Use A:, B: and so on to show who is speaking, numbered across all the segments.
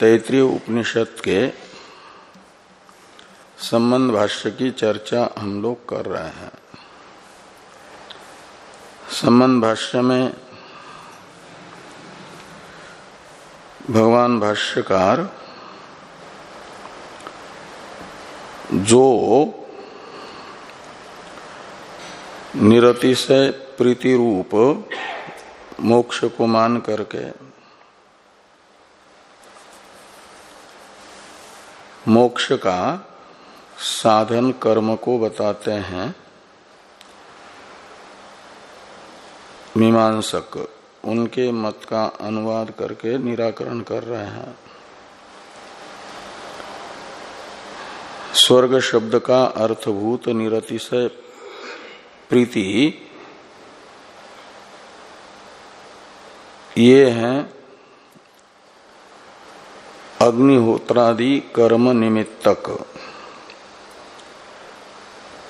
A: तैतृय उपनिषद के संबंध भाष्य की चर्चा हम लोग कर रहे हैं। संबंध भाष्य में भगवान भाष्यकार जो निरतिशय प्रीति रूप मोक्ष को मान करके मोक्ष का साधन कर्म को बताते हैं। मीमांसक, उनके मत का अनुवाद करके निराकरण कर रहे हैं। स्वर्ग शब्द का अर्थभूत निरतिशय प्रीति, ये हैं अग्निहोत्रादि कर्म निमित्तक।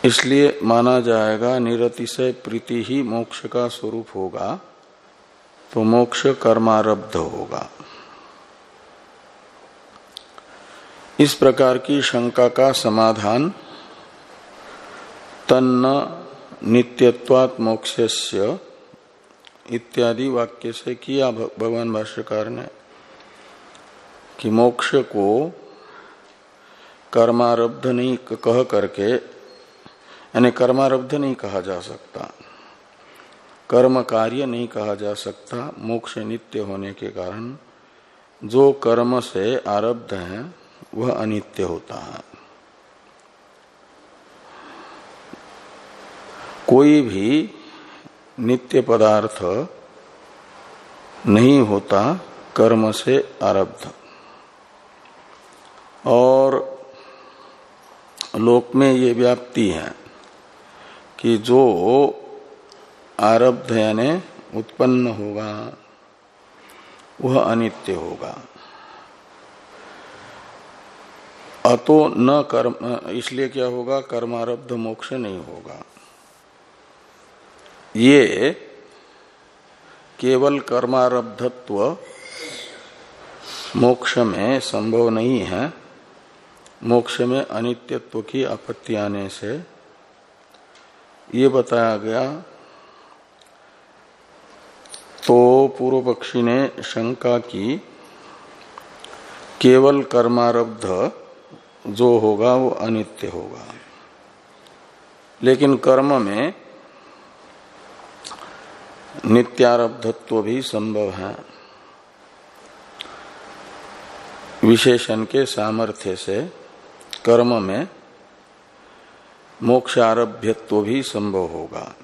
A: इसलिए माना जाएगा, निरतिशय प्रीति ही मोक्ष का स्वरूप होगा तो मोक्ष कर्मारब्ध होगा। इस प्रकार की शंका का समाधान, तन्न नित्यत्वात् मोक्षस्य इत्यादि वाक्य से किया भगवान भाष्यकार ने कि मोक्ष को कर्मारब्ध नहीं कह करके, यानी कर्मारब्ध नहीं कहा जा सकता कर्म कार्य नहीं कहा जा सकता मोक्ष नित्य होने के कारण, जो कर्म से आरब्ध है, वह अनित्य होता है। कोई भी नित्य पदार्थ नहीं होता कर्म से आरब्ध। और लोक में ये व्याप्ति है कि जो आरब्ध यानी उत्पन्न होगा, वह अनित्य होगा। अतो न कर्म, इसलिए क्या होगा, कर्मारब्ध मोक्ष नहीं होगा। ये केवल कर्मारब्धत्व मोक्ष में संभव नहीं है। मोक्ष में अनित्यत्व की आपत्ति आने से ये बताया गया तो पूर्व पक्षी ने शंका की, केवल कर्मारब्ध जो होगा वो अनित्य होगा। लेकिन कर्म में नित्यारब्धत्व भी संभव है। विशेषण के सामर्थ्य से कर्म में मोक्ष भी संभव होगा।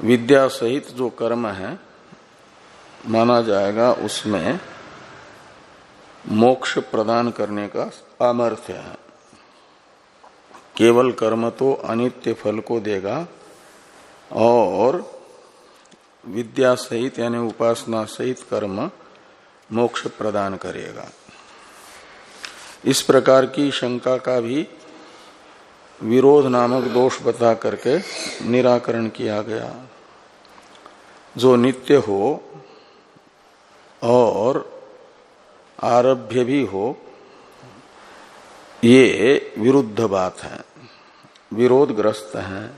A: विद्या सहित जो कर्म है, माना जाएगा उसमें मोक्ष प्रदान करने का सामर्थ्य है। केवल कर्म तो अनित्य फल को देगा और विद्या सहित यानी उपासना सहित कर्म मोक्ष प्रदान करेगा। इस प्रकार की शंका का भी विरोध नामक दोष बता करके निराकरण किया गया। जो नित्य हो और आरभ्य भी हो, ये विरुद्ध बात है, विरोधग्रस्त है।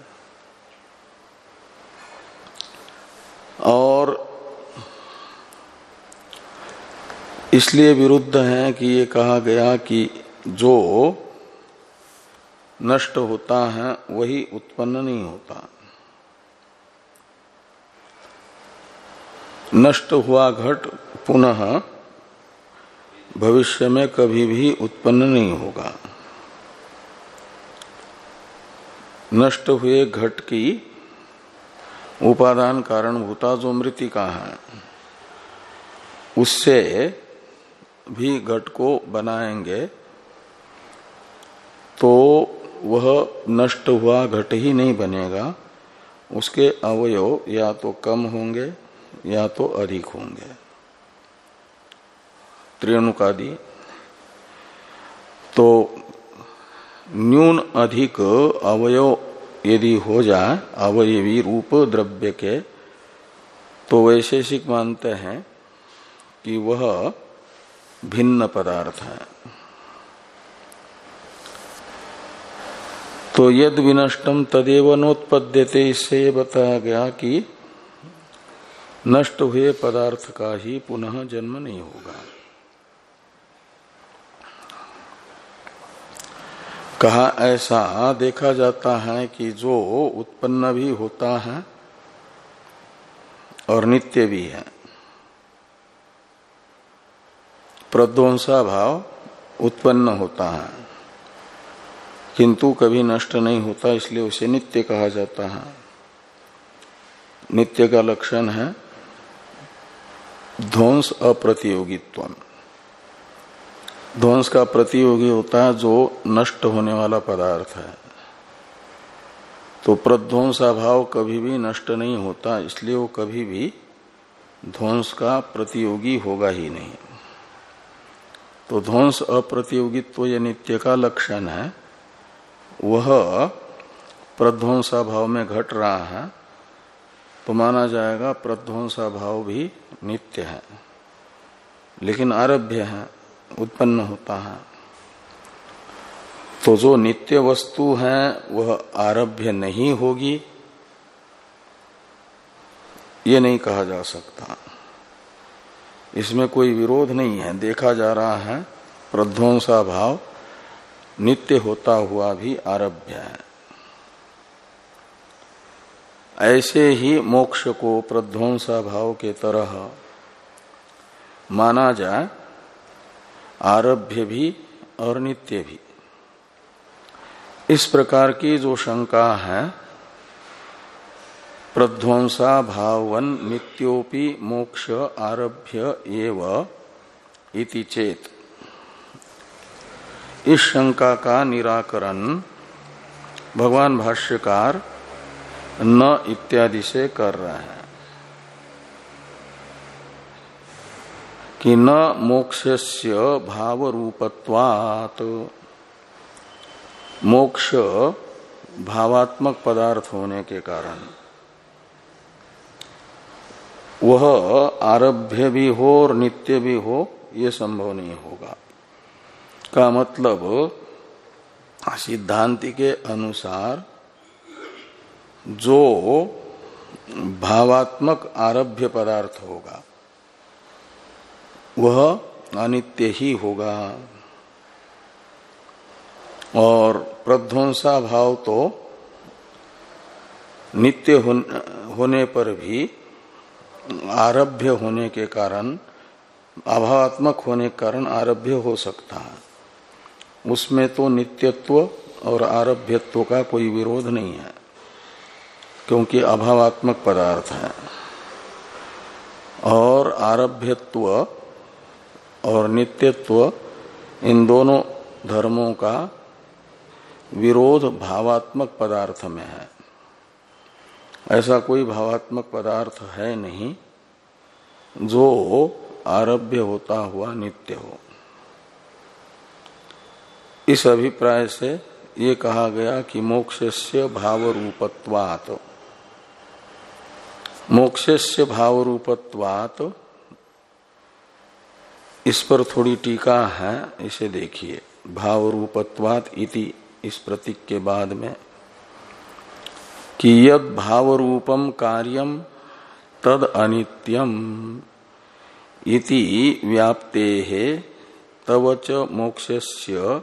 A: और इसलिए विरुद्ध है कि ये कहा गया कि जो नष्ट होता है, वही उत्पन्न नहीं होता। नष्ट हुआ घट पुनः भविष्य में कभी भी उत्पन्न नहीं होगा। नष्ट हुए घट की उपादान कारणभूता जो मृतिका है, उससे भी घट को बनाएँगे तो वह नष्ट हुआ, घट ही नहीं बनेगा। उसके अवयव या तो कम होंगे, या तो अधिक होंगे। त्रियणुकादि तो न्यून अधिक अवयव यदि हो जाए, अवयवी रूप द्रव्य के तो वैशेषिक मानते हैं कि वह भिन्न पदार्थ है। तो यद विनष्टम तदेव नोत्पद्यते, इससे ये बताया गया कि नष्ट हुए पदार्थ का ही पुनः जन्म नहीं होगा। कहा, ऐसा देखा जाता है कि जो उत्पन्न भी होता है और नित्य भी है प्रध्वंसा भाव उत्पन्न होता है। किंतु कभी नष्ट नहीं होता, इसलिए उसे नित्य कहा जाता है। नित्य का लक्षण है ध्वंस अप्रतियोगित्व ध्वंस का प्रतियोगी होता है जो नष्ट होने वाला पदार्थ है। तो प्रध्वंसा भाव कभी भी नष्ट नहीं होता, इसलिए वो कभी भी ध्वंस का प्रतियोगी होगा ही नहीं। तो ध्वंस अप्रतियोगित्व ये नित्य का लक्षण है। वह प्रध्वंसा भाव में घट रहा है। तो माना जाएगा प्रध्वंसा भाव भी नित्य है। लेकिन आरभ्य है, उत्पन्न होता है। तो जो नित्य वस्तु है, वह आरभ्य नहीं होगी। ये नहीं कहा जा सकता। इसमें कोई विरोध नहीं है। देखा जा रहा है, प्रध्वंसा भाव नित्य होता हुआ भी आरभ्य है। ऐसे ही मोक्ष को प्रध्वंसा भाव के तरह माना जाए, आरभ्य भी और नित्य भी। इस प्रकार की जो शंका है प्रध्वंसा भावन नित्योपि मोक्ष आरभ्य एव इति चेत। इस शंका का निराकरण भगवान भाष्यकार न इत्यादि से कर रहे हैं। कि न मोक्षस्य भाव रूपत्वात मोक्ष भावात्मक पदार्थ होने के कारण। वह आरभ्य भी हो और नित्य भी हो, ये संभव नहीं होगा। का मतलब सिद्धांति के अनुसार जो भावात्मक आरभ्य पदार्थ होगा, वह अनित्य ही होगा। और प्रध्वंसा भाव तो नित्य होने पर भी आरभ्य होने के कारण, अभावात्मक होने के कारण आरभ्य हो सकता है। उसमें तो नित्यत्व और आरभ्यत्व का कोई विरोध नहीं है, क्योंकि अभावात्मक पदार्थ है। और आरभ्यत्व और नित्यत्व, इन दोनों धर्मों का विरोध भावात्मक पदार्थ में है। ऐसा कोई भावात्मक पदार्थ है नहीं जो आरभ्य होता हुआ नित्य हो। इस अभिप्राय से ये कहा गया कि मोक्षस्य भाव रूपत्वात मोक्षस्य भाव रूपत्वात इस पर थोड़ी टीका है, इसे देखिए। भाव रूपत्वात इति इस प्रतीक के बाद में कि यद भाव रूपम कार्यम तद अनित्यम इति व्याप्ते है तव च मोक्षस्य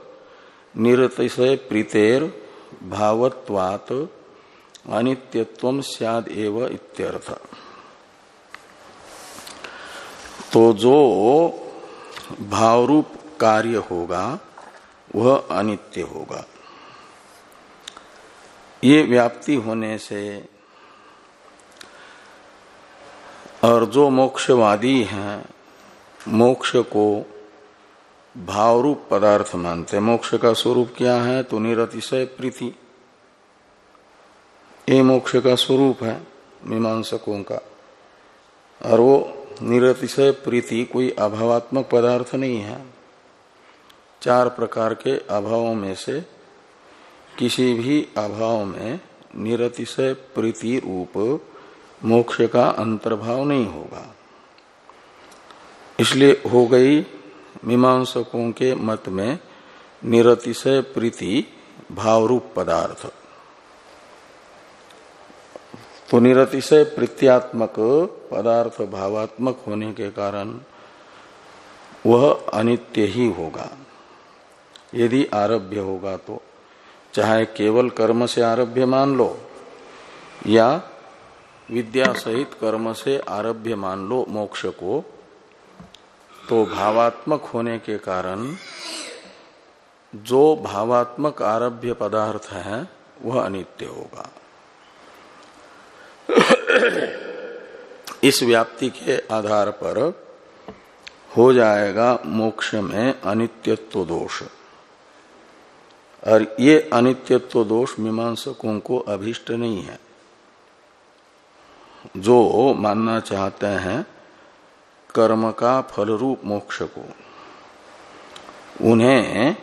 A: निरतिशय प्रीतेर भावत्वात अनित्यत्व सियाद एव इत्यर्थ। तो जो भावरूप कार्य होगा, वह अनित्य होगा। ये व्याप्ति होने से और जो मोक्षवादी हैं, मोक्ष को भावरूप पदार्थ मानते मोक्ष का स्वरूप क्या है? तो निरतिशय प्रीति। ये मोक्ष का स्वरूप है मीमांसकों का। और वो निरतिशय प्रीति, कोई अभावात्मक पदार्थ नहीं है। चार प्रकार के अभावों में से किसी भी अभाव में निरतिशय प्रीति रूप मोक्ष का अंतर्भाव नहीं होगा। इसलिए हो गई मीमांसकों के मत में निरतिशय प्रीति भाव रूप पदार्थ। तो निरतिशय प्रीत्यात्मक पदार्थ भावात्मक होने के कारण वह अनित्य ही होगा। यदि आरभ्य होगा तो चाहे केवल कर्म से आरभ्य मान लो, या विद्या सहित कर्म से आरभ्य मान लो मोक्ष को तो भावात्मक होने के कारण जो भावात्मक आरभ्य पदार्थ है, वह अनित्य होगा। इस व्याप्ति के आधार पर हो जाएगा मोक्ष में अनित्यत्व दोष। और ये अनित्यत्व दोष मीमांसकों को अभिष्ट नहीं है। जो मानना चाहते हैं कर्म का फल रूप मोक्ष को उन्हें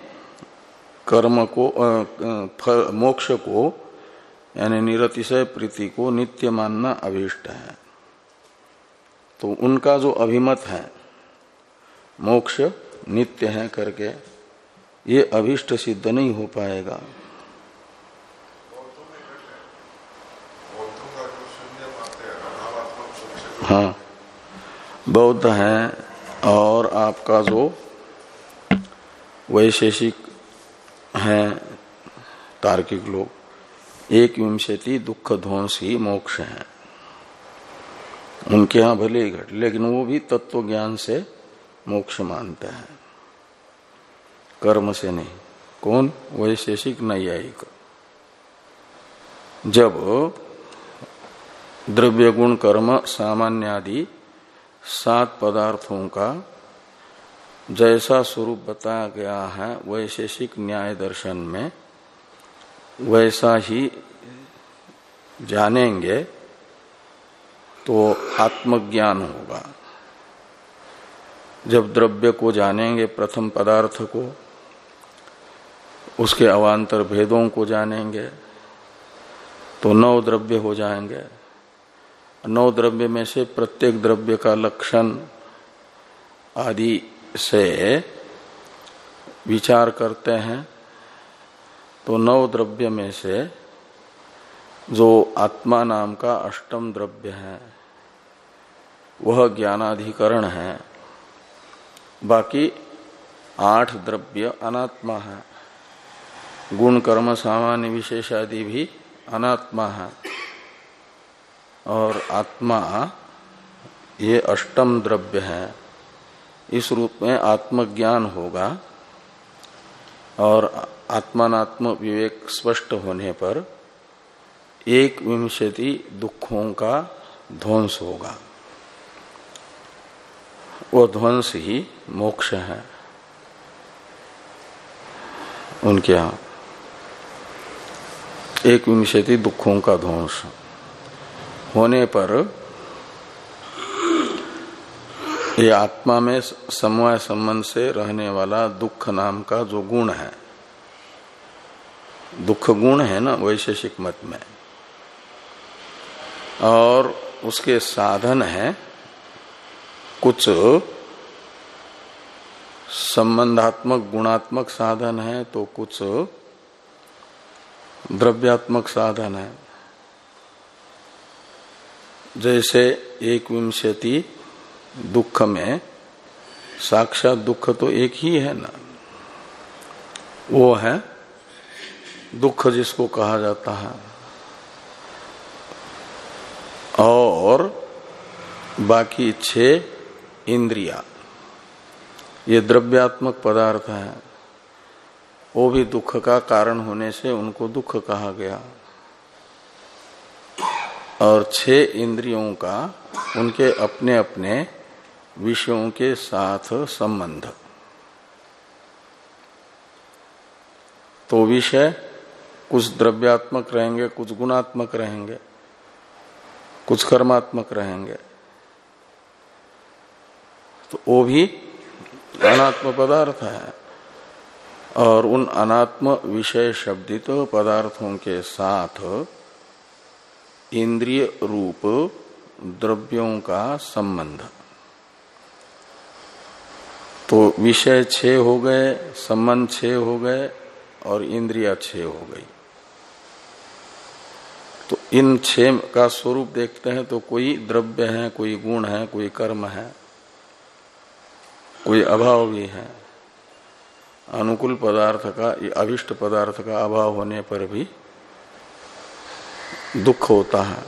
A: कर्म को फल, मोक्ष को यानी निरतिशय प्रीति को नित्य मानना अभिष्ट है। तो उनका जो अभिमत है मोक्ष नित्य है करके ये अभिष्ट सिद्ध नहीं हो पाएगा। हाँ बौद्ध हैं और आपका जो वैशेषिक हैं तार्किक लोग, एक विंशति दुख ध्वंस ही मोक्ष है। उनके यहाँ भले ही घट, लेकिन वो भी तत्व ज्ञान से मोक्ष मानते हैं। कर्म से नहीं। कौन? वैशेषिक नैयायिक। जब द्रव्य गुण कर्म सामान्य आदि सात पदार्थों का जैसा स्वरूप बताया गया है वैशेषिक न्याय दर्शन में वैसा ही जानेंगे तो आत्मज्ञान होगा। जब द्रव्य को जानेंगे प्रथम पदार्थ को उसके अवान्तर भेदों को जानेंगे तो नौ द्रव्य हो जाएँगे। नौ द्रव्य में से प्रत्येक द्रव्य का लक्षण आदि से विचार करते हैं तो नौ द्रव्य में से जो आत्मा नाम का अष्टम द्रव्य है, वह ज्ञानाधिकरण है। बाकी आठ द्रव्य अनात्मा है। गुण कर्म सामान्य विशेष आदि भी अनात्मा है। और आत्मा ये अष्टम द्रव्य है। इस रूप में आत्मज्ञान होगा और आत्मात्म विवेक स्पष्ट होने पर एक विंशति दुखों का ध्वंस होगा। वो ध्वंस ही मोक्ष है। उनके यहाँ एक विंशति दुखों का ध्वंस। होने पर ये आत्मा में समवाय संबंध से रहने वाला दुख नाम का जो गुण है, दुख गुण है ना, वैशेषिक मत में। और उसके साधन है कुछ संबंधात्मक, गुणात्मक साधन है तो कुछ द्रव्यात्मक साधन है। जैसे एक विंशति दुख में, साक्षात दुख तो एक ही है ना? वो है दुख जिसको कहा जाता है। और बाकी छह इंद्रिया। ये द्रव्यात्मक पदार्थ है। वो भी दुख का कारण होने से उनको दुख कहा गया। और छह इंद्रियों का उनके अपने अपने विषयों के साथ संबंध। तो विषय कुछ द्रव्यात्मक रहेंगे, कुछ गुणात्मक रहेंगे, कुछ कर्मात्मक रहेंगे। तो वो भी अनात्म पदार्थ है। और उन अनात्म विषय शब्दित पदार्थों के साथ इंद्रिय रूप द्रव्यों का संबंध। तो विषय छह हो गए, संबंध छह हो गए और इंद्रिया छह हो गई। तो इन छह का स्वरूप देखते हैं तो कोई द्रव्य है, कोई गुण है, कोई कर्म है, कोई अभाव भी है। अनुकूल पदार्थ का अभिष्ट पदार्थ का अभाव होने पर भी दुख होता है।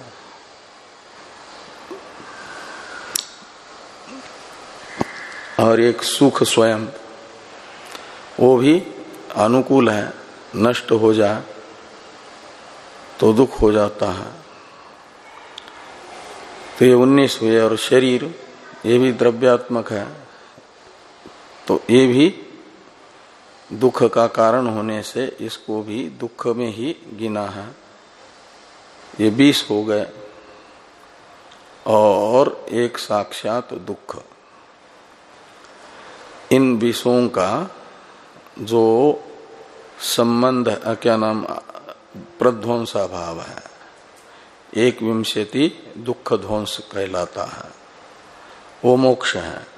A: और एक सुख स्वयं, वो भी अनुकूल है, नष्ट हो जाए तो दुख हो जाता है। तो ये उन्नीस हुए और शरीर, ये भी द्रव्यात्मक है तो ये भी दुख का कारण होने से इसको भी दुख में ही गिना है। ये बीस हो गए। और एक साक्षात दुख। इन विषों का जो संबंध क्या नाम, प्रध्वंसा भाव है, एक विंशति दुख ध्वंस कहलाता है। वो मोक्ष है।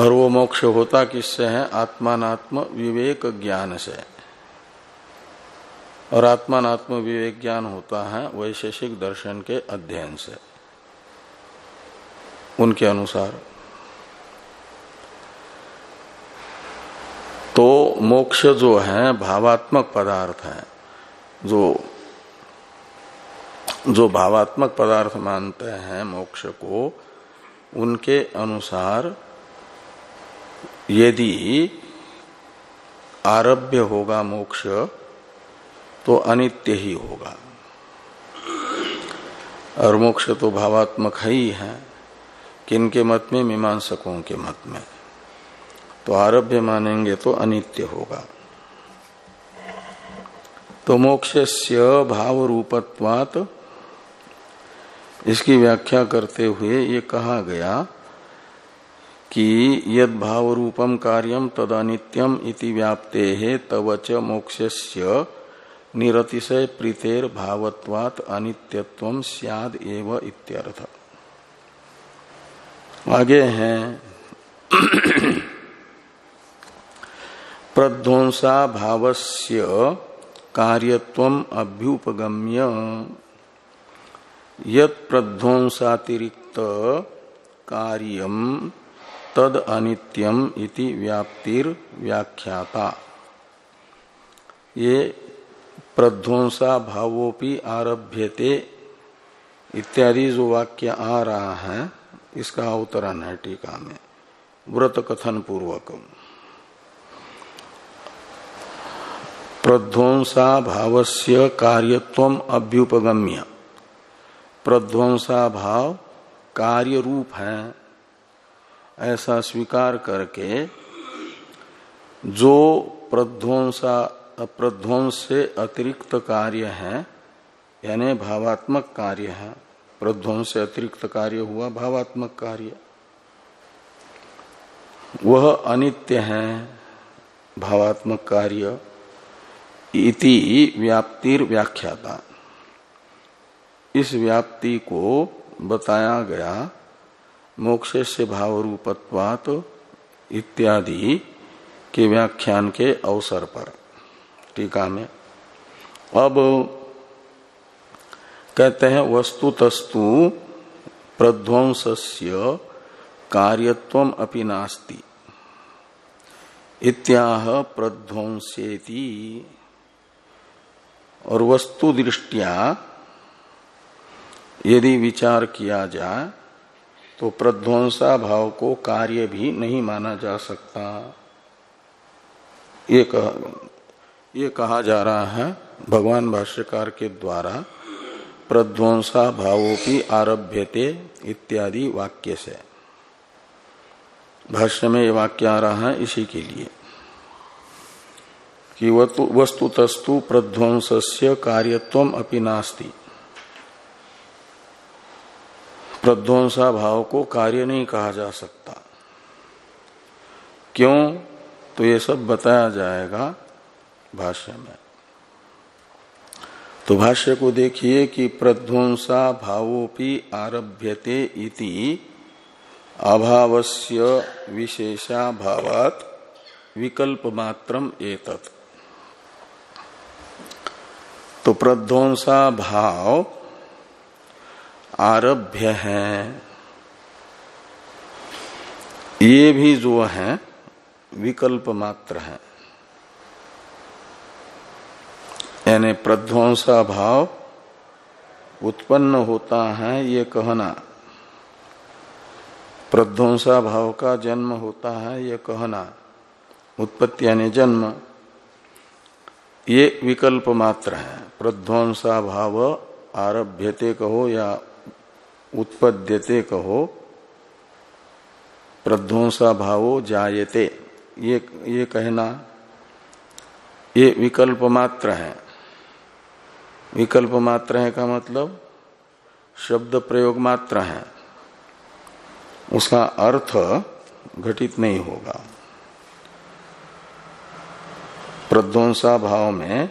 A: और वो मोक्ष होता किससे है? आत्मात्म विवेक ज्ञान से। और आत्मात्म विवेक ज्ञान होता है वैशेषिक दर्शन के अध्ययन से। उनके अनुसार। तो मोक्ष जो है, भावात्मक पदार्थ है। जो जो भावात्मक पदार्थ मानते हैं मोक्ष को, उनके अनुसार यदि आरभ्य होगा मोक्ष तो अनित्य ही होगा। और मोक्ष तो भावात्मक ही है किनके मत में? मीमांसकों के मत में। तो आरभ्य मानेंगे तो अनित्य होगा। तो मोक्ष से भाव रूपत्वात इसकी व्याख्या करते हुए ये कहा गया कि यद भाव रूपम कार्यम तद अनित्यम इति व्याप्ते है तवच मोक्षस्य निरतिशय प्रीतेर भावत्वात अनित्यत्व सियाद एव इत्यर्थ। आगे हैं। प्रध्वंसा भावस्य कार्यत्व अभ्युपगम्य यत प्रध्वंसातिरिक्त कार्यम तद अनित्यम इति व्याप्तिर व्याख्याता ये प्रध्वंसा भावोपि आरभ्यते इत्यादि जो वाक्य आ रहा है, इसका अवतरण है टीका में। व्रत कथन पूर्वक प्रध्वंसा भावस्य कार्यत्व अभ्युपगम्य। प्रध्वंसा भाव कार्य रूप है। ऐसा स्वीकार करके जो प्रध्वंसा, प्रध्वंस से अतिरिक्त कार्य है, यानी भावात्मक कार्य है, प्रध्वंस से अतिरिक्त कार्य हुआ, भावात्मक कार्य। वह अनित्य है, भावात्मक कार्य, इति व्याप्तिर व्याख्याता। इस व्याप्ति को बताया गया मोक्ष से भाव रूपत्वात इत्यादि के व्याख्यान के अवसर पर। टीका में। अब कहते हैं वस्तु तस्तु प्रध्वंस्य कार्यत्व अपि नास्ति। इत्याह प्रध्वंसेति। और वस्तु दृष्टिया यदि विचार किया जाए तो प्रध्वंसा भाव को कार्य भी नहीं माना जा सकता। ये कहा, ये कहा जा रहा है भगवान भाष्यकार के द्वारा प्रध्वंसा भावों की आरभ्यते इत्यादि वाक्य से। भाष्य में ये वाक्य आ रहा है इसी के लिए। कि वस्तु तस्तु प्रध्वंस कार्यत्व अपनी नास्ति। प्रध्वंसा भाव को कार्य नहीं कहा जा सकता। क्यों? तो ये सब बताया जाएगा भाष्य में। तो भाष्य को देखिए कि प्रध्वंसा भावोपि आरभ्यते इति अभावस्य विशेषाभावात विकल्प मात्रम एतत्। तो प्रध्वंसा भाव आरभ्य है। ये भी जो है, विकल्प मात्र है। यानी प्रध्वंसा भाव उत्पन्न होता है ये कहना। प्रध्वंसा भाव का जन्म होता है ये कहना। उत्पत्ति यानी जन्म। ये विकल्प मात्र है। प्रध्वंसा भाव आरभ्यते कहो या उत्पद्यते कहो प्रध्वंसा भावो जायते। ये ये कहना, ये विकल्प मात्र है। विकल्प मात्र है का मतलब शब्द प्रयोग मात्र है। उसका अर्थ घटित नहीं होगा। प्रध्वंसा भाव में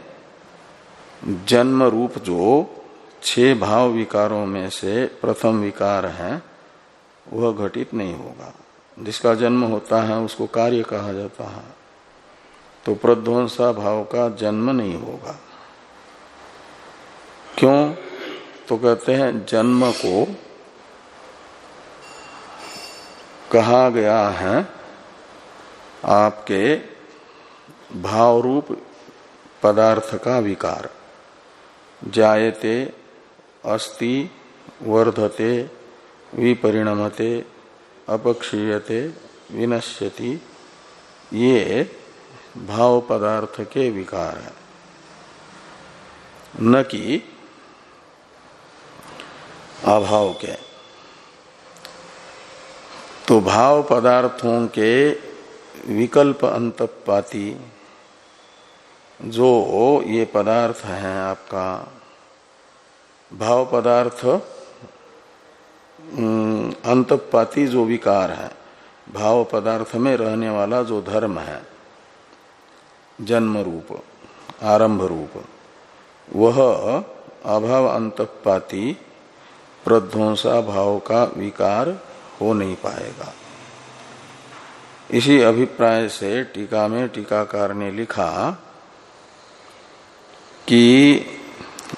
A: जन्म रूप जो छह भाव विकारों में से प्रथम विकार है, वह घटित नहीं होगा। जिसका जन्म होता है, उसको कार्य कहा जाता है। तो प्रध्वंसा भाव का जन्म नहीं होगा। क्यों? तो कहते हैं, जन्म को कहा गया है, आपके भाव रूप पदार्थ का विकार। जायते अस्ति वर्धते, विपरिणमते, अपक्षीयते, विनश्यति। ये भाव पदार्थ के विकार हैं। न कि अभाव के तो भाव पदार्थों के विकल्प अंतपाती, जो ये पदार्थ है आपका भाव पदार्थ अंतपाती जो विकार है भाव पदार्थ में रहने वाला जो धर्म है जन्म रूप आरंभ रूप वह अभाव अंतपाती प्रध्वंसा भाव का विकार हो नहीं पाएगा। इसी अभिप्राय से टीका में टीकाकार ने लिखा कि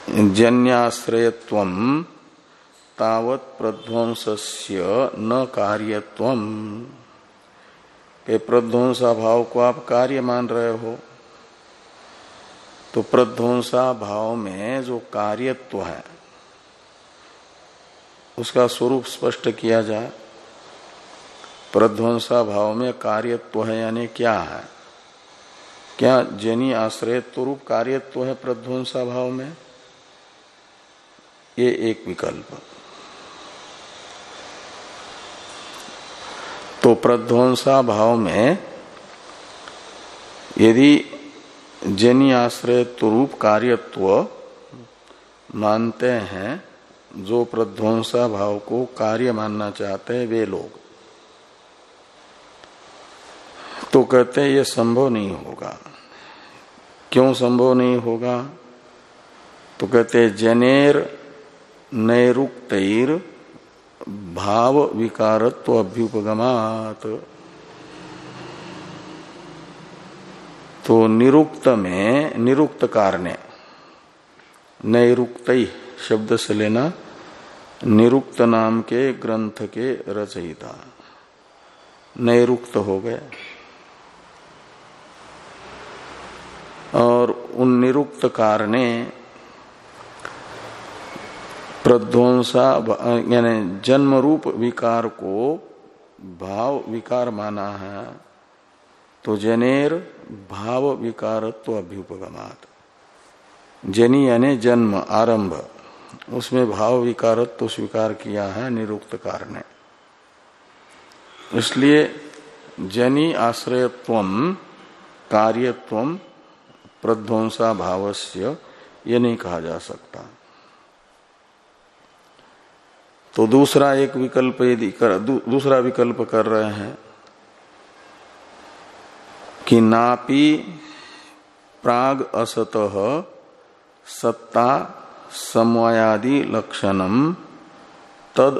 A: जन्याश्रयत्व तावत प्रध्वंस्य न कार्यत्व के प्रध्वंसा भाव को आप कार्य मान रहे हो तो प्रध्वंसा भाव में जो कार्यत्व है, उसका स्वरूप स्पष्ट किया जाए। प्रध्वंसा भाव में कार्यत्व है यानी क्या है? क्या जनी आश्रयत्व रूप कार्यत्व है प्रध्वंसा भाव में? ये एक विकल्प। तो प्रध्वंसा भाव में यदि जनी आश्रय रूप कार्यत्व मानते हैं, जो प्रध्वंसा भाव को कार्य मानना चाहते हैं, वे लोग। तो कहते हैं, ये संभव नहीं होगा। क्यों संभव नहीं होगा? तो कहते जनेर नैरुक्त भाव विकारत्व अभ्युपगमात। तो निरुक्त में, निरुक्त कारणे, नैरुक्त शब्द से लेना, निरुक्त नाम के ग्रंथ के रचयिता। नैरुक्त हो गए। और उन निरुक्त कारणे प्रध्वंसा यानी जन्म रूप विकार को भाव विकार माना है तो जनेर भाव विकारत्व अभ्युपगमात। जनी यानी जन्म, आरंभ, उसमें भाव विकारत्व स्वीकार किया है निरुक्त कार ने। इसलिए जनी आश्रयत्व, कार्यत्व प्रध्वंसा भावस्य ये नहीं कहा जा सकता। तो दूसरा एक विकल्प यदि कर दू, दूसरा विकल्प कर रहे हैं कि नापी प्राग असत सत्ता समवायादि लक्षणम तद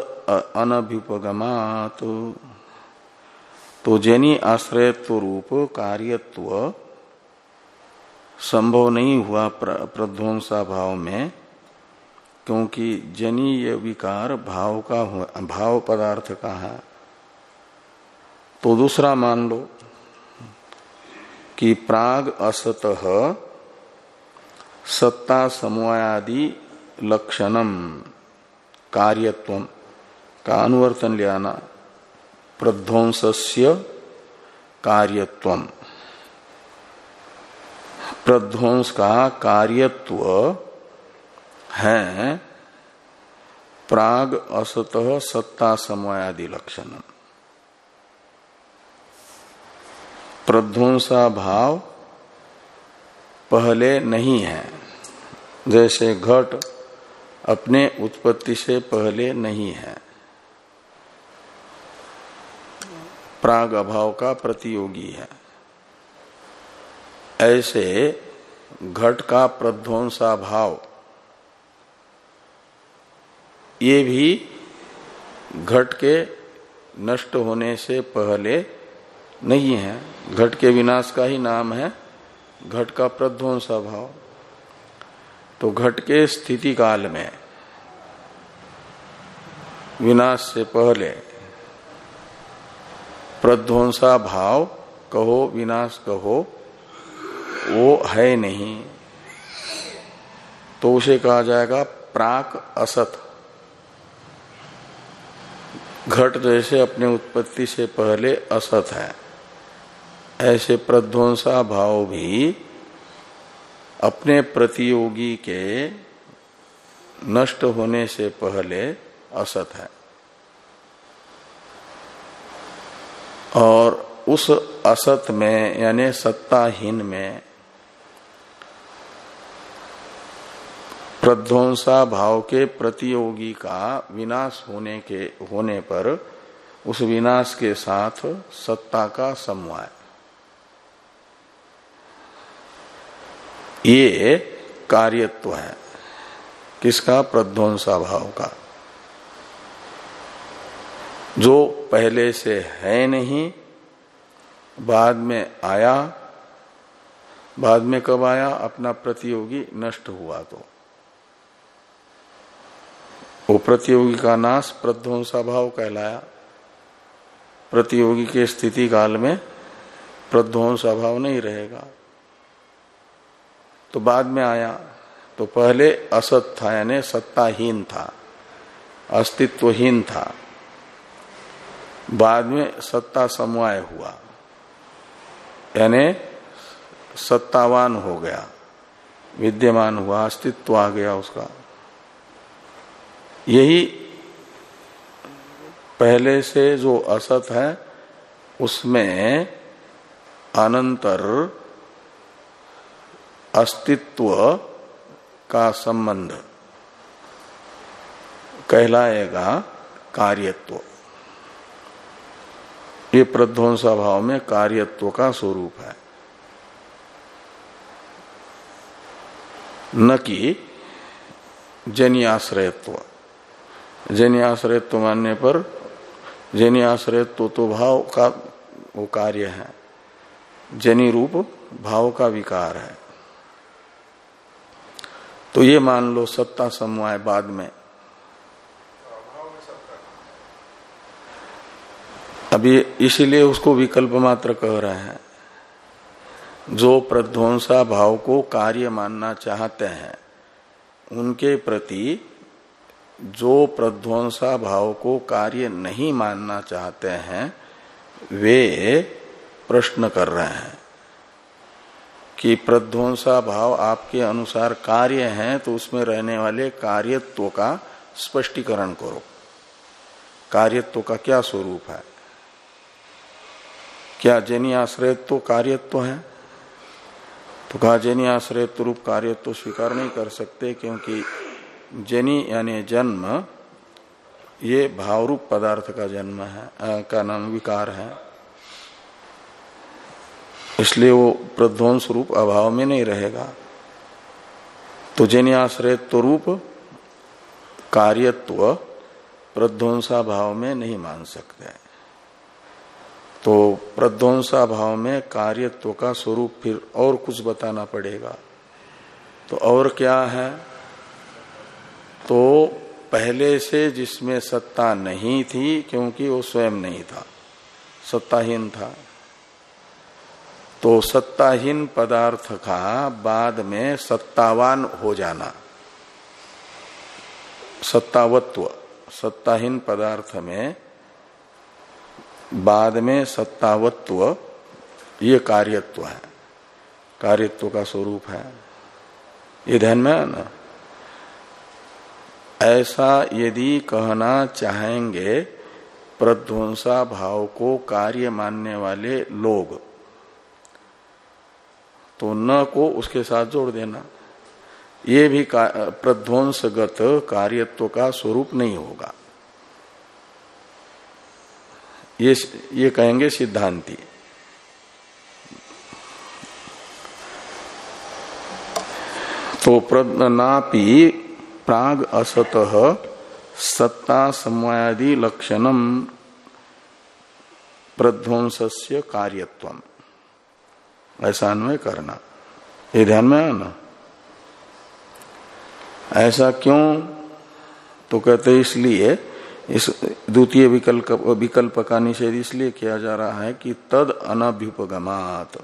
A: अनभ्युपगमात तो जनी आश्रयत्व रूप कार्यत्व संभव नहीं हुआ प्रध्वंसा भाव में क्योंकि जनीय विकार भाव का भाव पदार्थ का है। तो दूसरा मान लो कि प्राग असत सत्ता समवायादि लक्षणम कार्यत्व का अनुवर्तन ले आना। प्रध्वंस्य कार्यत्व प्रध्वंस का कार्यत्व है, प्राग, असत, सत्ता समवायादि लक्षण प्रध्वंसा भाव पहले नहीं है। जैसे घट अपने उत्पत्ति से पहले नहीं है। प्राग अभाव का प्रतियोगी है। ऐसे घट का प्रध्वंसा भाव ये भी घट के नष्ट होने से पहले नहीं है। घट के विनाश का ही नाम है। घट का प्रध्वंसा भाव तो घट के स्थिति काल में विनाश से पहले प्रध्वंसा भाव कहो विनाश कहो, वो है नहीं। तो उसे कहा जाएगा प्राक असत। घट जैसे अपने उत्पत्ति से पहले असत है। ऐसे प्रध्वंसा भाव भी अपने प्रतियोगी के नष्ट होने से पहले असत है। और उस असत में, यानी सत्ताहीन में प्रध्वंसा भाव के प्रतियोगी का विनाश होने के, होने पर उस विनाश के साथ सत्ता का समवाय। ये कार्यत्व है। किसका? प्रध्वंसा भाव का। जो पहले से है नहीं, बाद में आया, बाद में कब आया? अपना प्रतियोगी नष्ट हुआ तो। वो प्रतियोगी का नाश प्रध्वंसा भाव कहलाया। प्रतियोगी के स्थिति काल में प्रध्वंसा भाव नहीं रहेगा। तो बाद में आया तो पहले असत था, यानी सत्ताहीन था, अस्तित्वहीन था। बाद में सत्ता समवाय हुआ, यानी सत्तावान हो गया, विद्यमान हुआ, अस्तित्व आ गया उसका। यही पहले से जो असत है, उसमें अनंतर अस्तित्व का संबंध कहलाएगा कार्यत्व। ये प्रध्वंसा भाव में कार्यत्व का स्वरूप है। न कि जनियाश्रयत्व। जैन आश्रयत्व मानने पर, जैन आश्रयत्व तो भाव का वो कार्य है। जनी रूप भाव का विकार है। तो ये मान लो सत्ता समवाय बाद में। अभी इसीलिए उसको विकल्प मात्र कह रहे हैं। जो प्रध्वंसा भाव को कार्य मानना चाहते हैं, उनके प्रति जो प्रध्वंसा भाव को कार्य नहीं मानना चाहते हैं, वे प्रश्न कर रहे हैं कि प्रध्वंसा भाव आपके अनुसार कार्य है तो उसमें रहने वाले कार्यत्व का स्पष्टीकरण करो। कार्यत्व का क्या स्वरूप है? क्या जनी आश्रयत्व कार्यत्व है? तो कहा जनी आश्रयत्व रूप कार्यत्व स्वीकार नहीं कर सकते, क्योंकि जनी यानी जन्म ये भावरूप पदार्थ का जन्म है आ, का नाम विकार है। इसलिए वो प्रध्वंस रूप अभाव में नहीं रहेगा। तो जन्याश्रयत्व रूप कार्यत्व प्रध्वंसा भाव में नहीं मान सकते। तो प्रध्वंसा भाव में कार्यत्व का स्वरूप फिर और कुछ बताना पड़ेगा। तो और क्या है? तो पहले से जिसमें सत्ता नहीं थी, क्योंकि वो स्वयं नहीं था। सत्ताहीन था। तो सत्ताहीन पदार्थ का बाद में सत्तावान हो जाना। सत्तावत्व, सत्ताहीन पदार्थ में बाद में सत्तावत्व, ये कार्यत्व है। कार्यत्व का स्वरूप है। ये ध्यान में है ना? ऐसा यदि कहना चाहेंगे, प्रध्वंसा भाव को कार्य मानने वाले लोग तो न को उसके साथ जोड़ देना। ये भी प्रध्वंसगत कार्यत्व का स्वरूप नहीं होगा। ये ये कहेंगे सिद्धांति। तो नापि प्राग असत सत्ता समवायादि लक्षणम प्रध्वंस्य कार्यत्व ऐसा अन्वय करना। ये ध्यान में है ना ऐसा क्यों? तो कहते इसलिए, इस द्वितीय विकल्प विकल्प का निषेध इसलिए किया जा रहा है कि तद अनभ्युपगमात।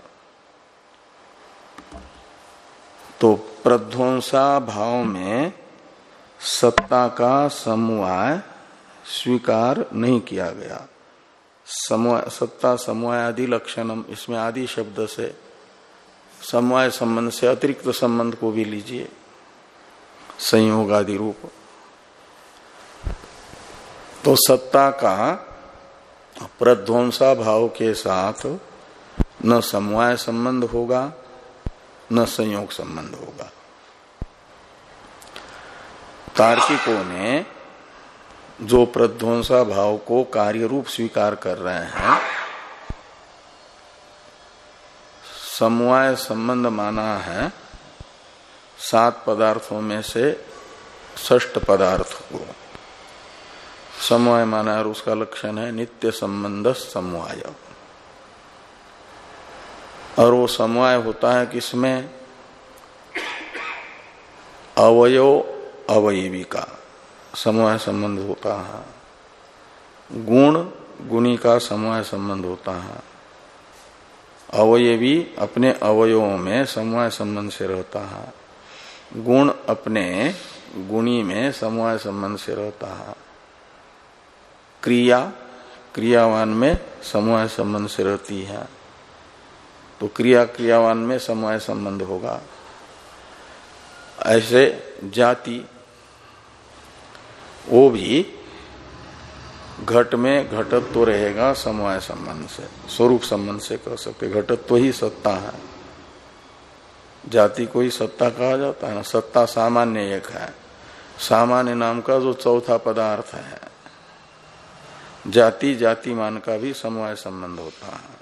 A: तो प्रध्वंसा भाव में सत्ता का समवाय स्वीकार नहीं किया गया। सत्ता समवाय आदि लक्षणम, इसमें आदि शब्द से, समवाय संबंध से अतिरिक्त संबंध को भी लीजिए। संयोग आदि रूप। तो सत्ता का प्रध्वंसा भाव के साथ न समवाय संबंध होगा, न संयोग संबंध होगा। तार्किकों ने जो प्रध्वंसा भाव को कार्य रूप स्वीकार कर रहे हैं, समवाय संबंध माना है, सात पदार्थों में से ष्ट पदार्थ को। समवाय माना और उसका लक्षण है नित्य संबंध समवाय। और वो समवाय होता है किसमें? अवयो अवयवी का समवाय संबंध होता है। गुण, गुणी का समवाय संबंध होता है। अवयवी अपने अवयवों में समवाय संबंध से रहता है। गुण अपने गुणी में समवाय संबंध से रहता है। क्रिया, क्रियावान में समवाय संबंध से रहती है। तो क्रिया, क्रियावान में समवाय संबंध होगा। ऐसे जाति वो भी घट में घटत्व तो रहेगा समवाय संबंध से, स्वरूप संबंध से कह सकते घटत्व तो ही सत्ता है। जाति को ही सत्ता कहा जाता है ना? सत्ता सामान्य एक है। सामान्य नाम का जो चौथा पदार्थ है। जाति जाति मान का भी समवाय संबंध होता है।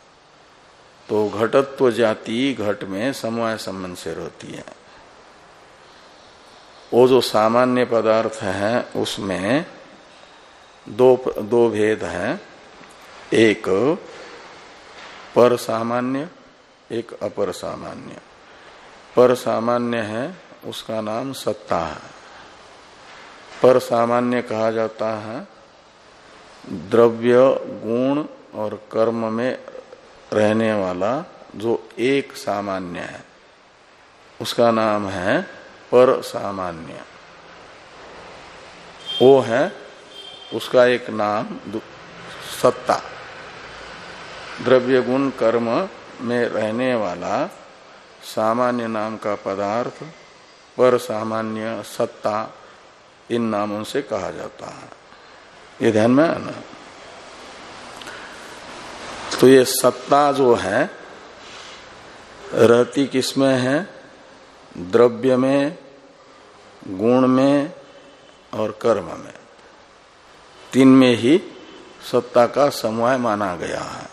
A: तो घटत्व तो जाति घट में समवाय संबंध से रहती है। वो जो सामान्य पदार्थ है, उसमें दो दो भेद हैं। एक पर सामान्य, एक अपर सामान्य। पर सामान्य है, उसका नाम सत्ता है। पर सामान्य कहा जाता है, द्रव्य, गुण और कर्म में रहने वाला जो एक सामान्य है, उसका नाम है पर सामान्य। वो है, उसका एक नाम सत्ता। द्रव्य गुण कर्म में रहने वाला सामान्य नाम का पदार्थ पर सामान्य सत्ता इन नामों से कहा जाता है। ये ध्यान में आना। तो ये सत्ता जो है, रहती किसमें है? द्रव्य में गुण में और कर्म में। तीन में ही सत्ता का समवाय माना गया है।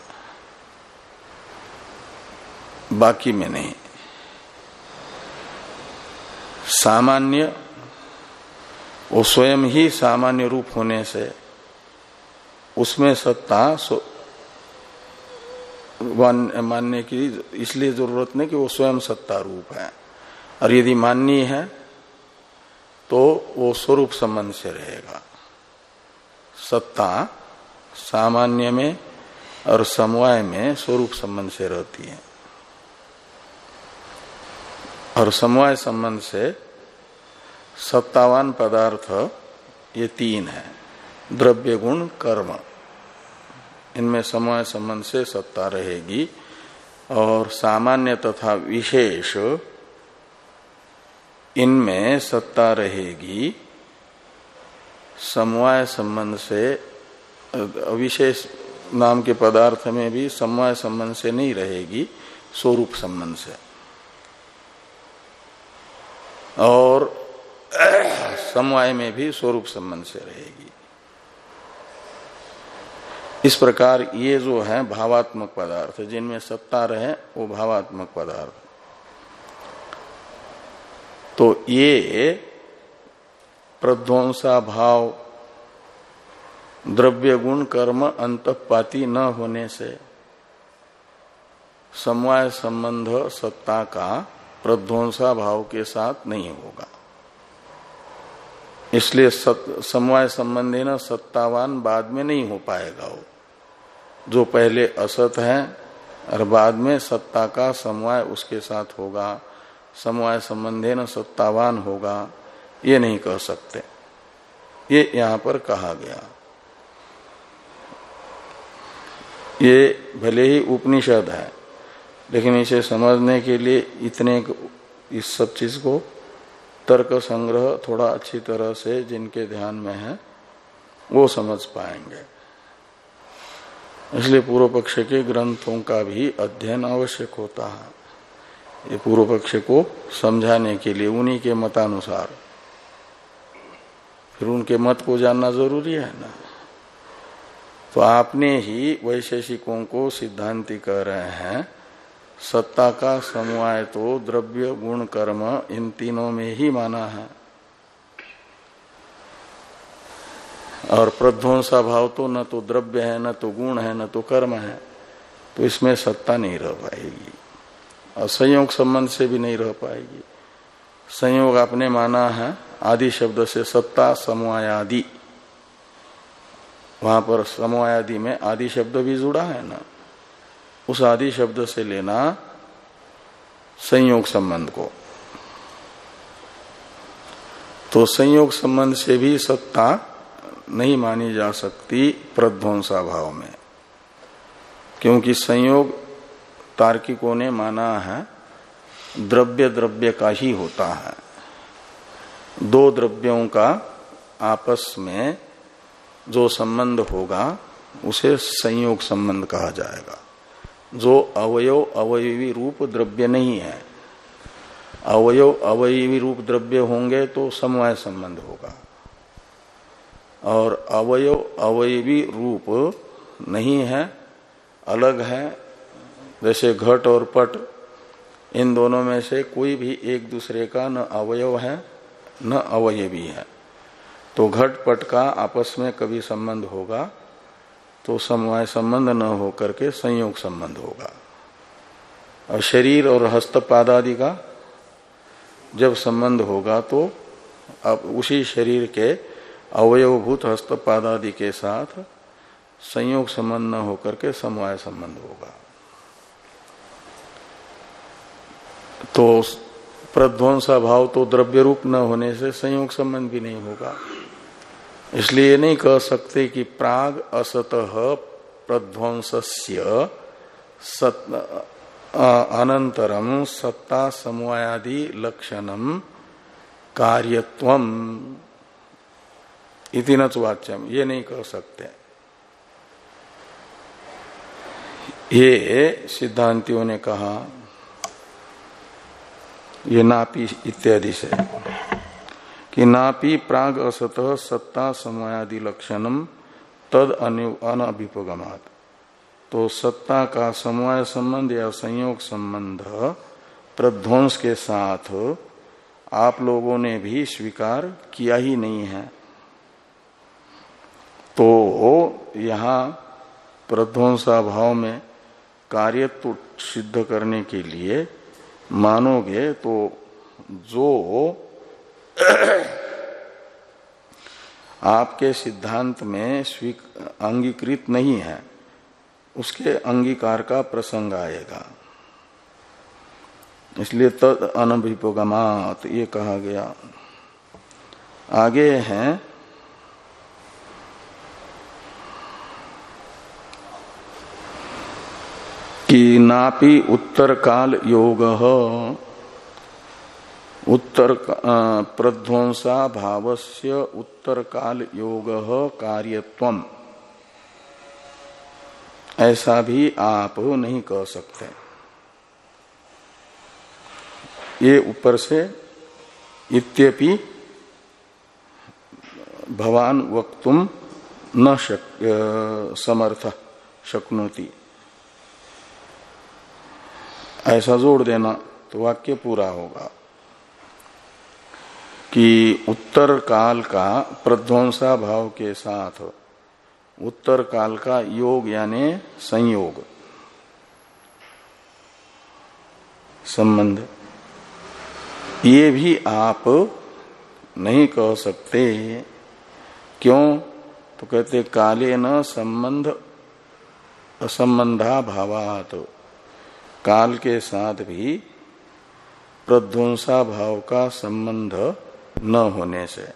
A: बाकी में नहीं। सामान्य वो स्वयं ही सामान्य रूप होने से उसमें सत्ता मानने की इसलिए ज़रूरत नहीं कि वो स्वयं सत्ता रूप है। और यदि माननी है तो वो स्वरूप संबंध से रहेगा। सत्ता सामान्य में और समवाय में स्वरूप संबंध से रहती है। और समवाय संबंध से सत्तावान पदार्थ, ये तीन है, द्रव्य गुण, कर्म। इनमें समवाय संबंध से सत्ता रहेगी और सामान्य तथा विशेष इनमें सत्ता रहेगी। समवाय संबंध से विशेष नाम के पदार्थ में भी समवाय संबंध से नहीं रहेगी, स्वरूप संबंध से। और समवाय में भी स्वरूप संबंध से रहेगी। इस प्रकार ये जो है भावात्मक पदार्थ, जिनमें सत्ता रहे, वो भावात्मक पदार्थ। तो ये प्रध्वंसा भाव द्रव्य गुण कर्म अंतपाती न होने से समवाय संबंध सत्ता का प्रध्वंसा भाव के साथ नहीं होगा। इसलिए समवाय संबंधी न सत्तावान बाद में नहीं हो पाएगा वो। जो पहले असत है, और बाद में सत्ता का समवाय उसके साथ होगा। समवाय संबंधे न सत्तावान होगा, ये नहीं कह सकते। ये यहाँ पर कहा गया। ये भले ही उपनिषद है, लेकिन इसे समझने के लिए इतने इस सब चीज़ को तर्क संग्रह थोड़ा अच्छी तरह से जिनके ध्यान में है, वो समझ पाएँगे। इसलिए पूर्व पक्ष के ग्रंथों का भी अध्ययन आवश्यक होता है। ये पूर्व पक्ष को समझाने के लिए, उन्हीं के मतानुसार। फिर उनके मत को जानना ज़रूरी है ना? तो आपने ही वैशेषिकों को सिद्धांति कह रहे हैं, सत्ता का समवाय तो द्रव्य, गुण, कर्म, इन तीनों में ही माना है। और प्रध्वंसा भाव तो न तो द्रव्य है, न तो गुण है, न तो कर्म है तो इसमें सत्ता नहीं रह पाएगी। और संयोग संबंध से भी नहीं रह पाएगी। संयोग आपने माना है, आदि शब्द से सत्ता, समवायादि। वहाँ पर समवायादि में आदि शब्द भी जुड़ा है ना। उस आदि शब्द से लेना संयोग संबंध को। तो संयोग संबंध से भी सत्ता नहीं मानी जा सकती प्रध्वंसा भाव में। क्योंकि संयोग तार्किकों ने माना है, द्रव्य द्रव्य का ही होता है। दो द्रव्यों का आपस में जो संबंध होगा, उसे संयोग संबंध कहा जाएगा। जो अवयव अवयवी रूप द्रव्य नहीं है, अवयव अवयवी रूप द्रव्य होंगे तो समवाय संबंध होगा। और अवयव अवयवी रूप नहीं है, अलग है जैसे घट और पट, इन दोनों में से कोई भी एक दूसरे का न अवयव है, न अवयवी है। तो घट पट का आपस में कभी संबंध होगा तो समवाय संबंध न हो करके संयोग संबंध होगा। और शरीर और हस्तपाद आदि का जब संबंध होगा तो अब उसी शरीर के अवयवभूत हस्तपाद आदि के साथ संयोग संबंध न होकर के समवाय संबंध होगा। तो प्रध्वंसा भाव तो द्रव्य रूप न होने से संयोग संबंध भी नहीं होगा। इसलिए नहीं कह सकते कि प्राग असत प्रध्वंस्य अनंतरम सत्ता समवायादि लक्षणम कार्यत्वम। इति वाच्यम। ये नहीं कह सकते। ये सिद्धांतियों ने कहा ये नापी इत्यादि से। कि नापी प्राग असत सत्ता समयादि लक्षणम तद अनभिपगमात तो सत्ता का समवाय संबंध या संयोग संबंध प्रध्वंस के साथ आप लोगों ने भी स्वीकार किया ही नहीं है। तो यहाँ प्रध्वंसा भाव में कार्यत्व सिद्ध करने के लिए मानोगे तो जो आपके सिद्धांत में अंगीकृत नहीं है, उसके अंगीकार का प्रसंग आएगा। इसलिए तद अनभिपगमात ये कहा गया। आगे हैं कि नापि उत्तर काल योग उत्तर प्रध्वंसा भावस्य उत्तर काल योग कार्यत्व ऐसा भी आप नहीं कह सकते। ये ऊपर से इत्यपि भवान वक्तुम न शक समर्थ शक्नोती। ऐसा जोड़ देना तो वाक्य पूरा होगा कि उत्तर काल का प्रध्वंसा भाव के साथ उत्तर काल का योग यानी संयोग संबंध। ये भी आप नहीं कह सकते। क्यों? तो कहते काले न संबंध असंबंधा भावात काल के साथ भी प्रध्वंसा भाव का संबंध न होने से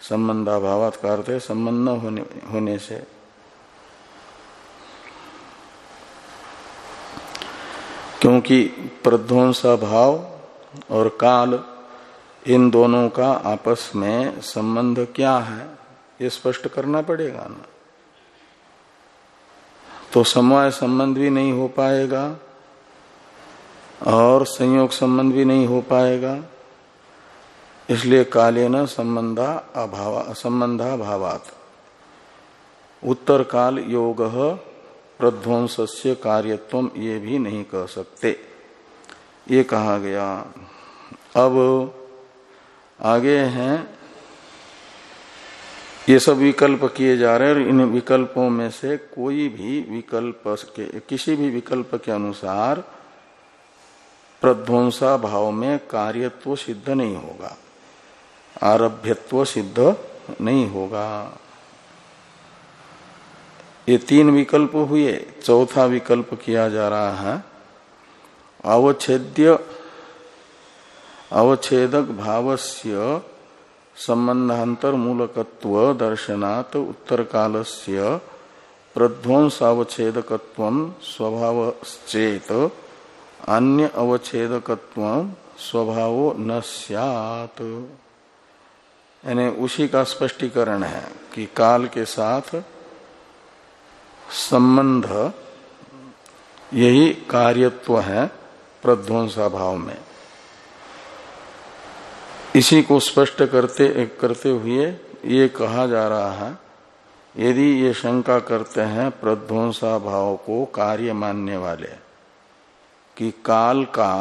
A: संबंधाभावात का अर्थ संबंध न होने, होने से। क्योंकि प्रध्वंसा भाव और काल इन दोनों का आपस में संबंध क्या है ये स्पष्ट करना पड़ेगा ना। तो समय संबंध भी नहीं हो पाएगा और संयोग संबंध भी नहीं हो पाएगा। इसलिए काले न संबंधा अभाव संबंधा भावात उत्तर काल योग प्रध्वंस से कार्यत्व ये भी नहीं कह सकते। ये कहा गया। अब आगे हैं। ये सब विकल्प किए जा रहे हैं और इन विकल्पों में से कोई भी विकल्प के, किसी भी विकल्प के अनुसार प्रध्वंसा भाव में कार्यत्व सिद्ध नहीं होगा। आरभ्यत्व सिद्ध नहीं होगा। ये तीन विकल्प हुए, चौथा विकल्प किया जा रहा है। अवच्छेद्य, अवच्छेदक भावस्य संबंधांतर मूलकत्व दर्शनात् उत्तर कालस्य प्रध्वंसावच्छेदकत्व स्वभाव चेत अन्य अवच्छेदकत्व स्वभाव न सैत यानी उसी का स्पष्टीकरण है कि काल के साथ संबंध, यही कार्यत्व है प्रध्वंसा भाव में। इसी को स्पष्ट करते करते हुए ये कहा जा रहा है, यदि ये शंका करते हैं प्रध्वंसा भाव को कार्य मानने वाले कि काल का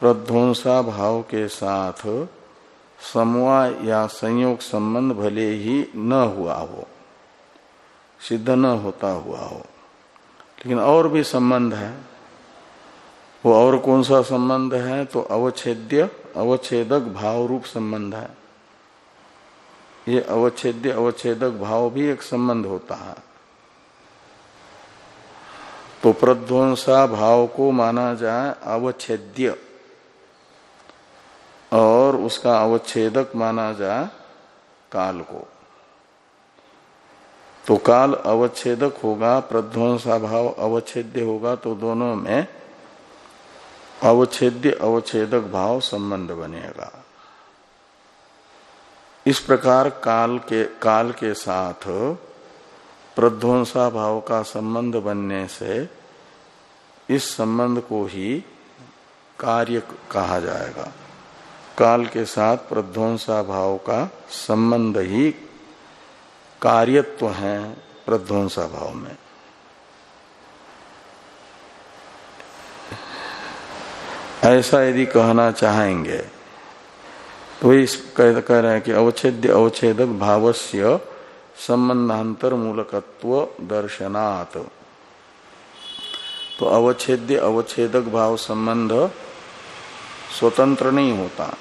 A: प्रध्वंसा भाव के साथ समवाय या संयोग संबंध भले ही न हुआ हो, सिद्ध न होता हुआ हो, लेकिन और भी संबंध है। वो और कौन सा संबंध है? तो अवच्छेद्य, अवच्छेदक भाव रूप संबंध है। ये अवच्छेद्य, अवच्छेदक भाव भी एक संबंध होता है। तो प्रध्वंसा भाव को माना जाए अवच्छेद्य। और उसका अवच्छेदक माना जाए काल को तो काल अवच्छेदक होगा, प्रध्वंसा भाव अवच्छेद्य होगा तो दोनों में अवच्छेद्य, अवच्छेदक भाव संबंध बनेगा। इस प्रकार काल के काल के साथ प्रध्वंसा भाव का संबंध बनने से इस संबंध को ही कार्य कहा जाएगा। काल के साथ प्रध्वंसा भाव का संबंध ही कार्यत्व है प्रध्वंसा भाव में। ऐसा यदि कहना चाहेंगे तो इस कह, रहे हैं कि अवच्छेद अवच्छेदक भावस्य संबंधांतर मूलकत्व दर्शनात्। तो अवच्छेद्य, अवच्छेदक भाव संबंध स्वतंत्र नहीं होता।